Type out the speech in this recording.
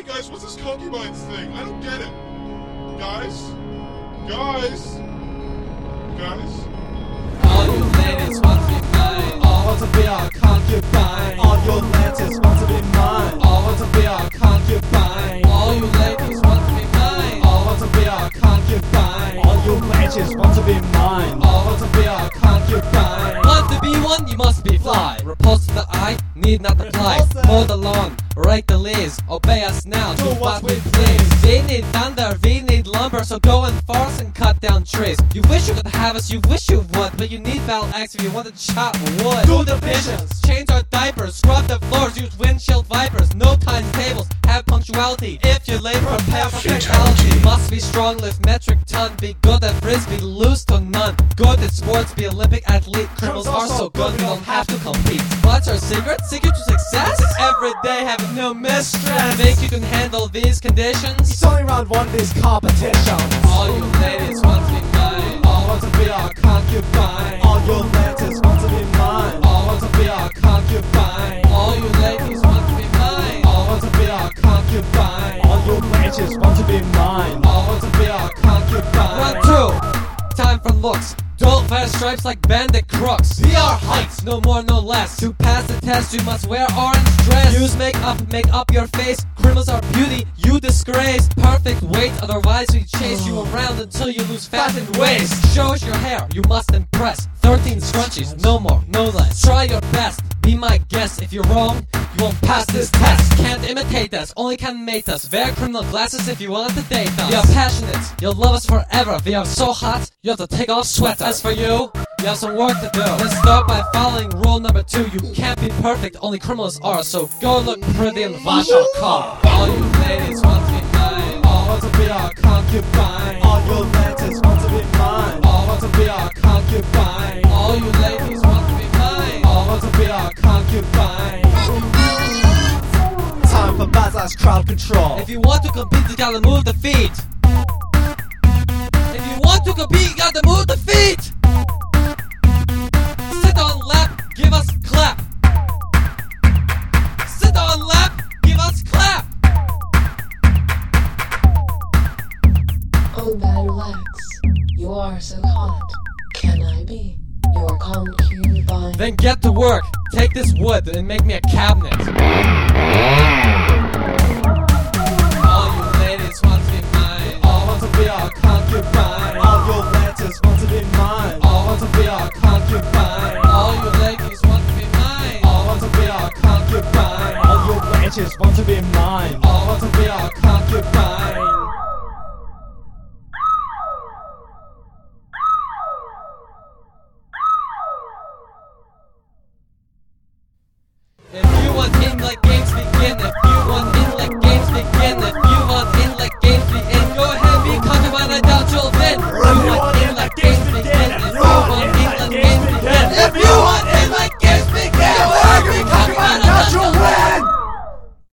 Hey guys, what's this concubines thing? I don't get it. Guys? Guys? Guys? All you ladies want to be mine. All want to be our concubine. All you ladies want to be mine. All want to be our concubine. All you ladies want to be mine. All want to be our concubine. All you ladies want to be mine. All want to be our concubine. Want to be one, you must be fly. Repulse the eye, need not apply. Mow the rake the leaves. Obey us now, do what we please. Need thunder, need lumber, so go and force and cut down trees. You wish you could have us, you wish you would, but you need battle axe if you want to chop wood. Do the visions, change our diapers, scrub the floors, use windshield vipers, no times tables, have punctuality. If you labor, prepare for fatality. Must be strong, lift metric ton, be good at frisbee, lose to none. Good at sports, be Olympic athlete. Criminals are so good, we don't have to compete. What's our secret? Secret to success? Every day having no mistress. Think you can handle these conditions? It's only round one of these competitions. All you ladies want to be mine. All want to be our concubine. All your ladies want to be mine. All want to be our concubine. All you ladies want to be mine. All want to be our concubine. All your ladies want to be mine. All want to be our concubine. Run two. Time for looks. Don't wear stripes like bandit crooks. Be our heights, no more, no less. To pass the test, you must wear orange dress. Use makeup, make up your face. Criminals are beauty, you disgrace. Perfect weight, otherwise we chase you around until you lose fat and waist. Show us your hair, you must impress. 13 scrunchies, no more, no less. Try your best, be my guest. If you're wrong, you won't pass this test. Can't imitate us, only can mate us. Wear criminal glasses if you want to date us. Are passionate, you'll love us forever. We are so hot, you have to take off sweater. As for you, you have some work to do. Let's start by following rule number two. You can't be perfect, only criminals are. So go look pretty and wash our car. All you ladies want to be mine. All want to be our concubine. All your ladies concubine. Time for Bazza's crowd control. If you want to compete, you gotta move the feet. If you want to compete, you gotta move the feet. Sit on lap, give us clap. Sit on lap, give us clap. Oh, Battleaxx. You are so hot. Can I be your concubine? Then get to work. Take this wood and make me a cabinet. All you ladies want to be mine. All want to be our concubine. All your ladies want to be mine. All want to be our concubine. All you ladies want to be mine. All want to be our concubine. All your ladies want to be mine. All want to be our concubine.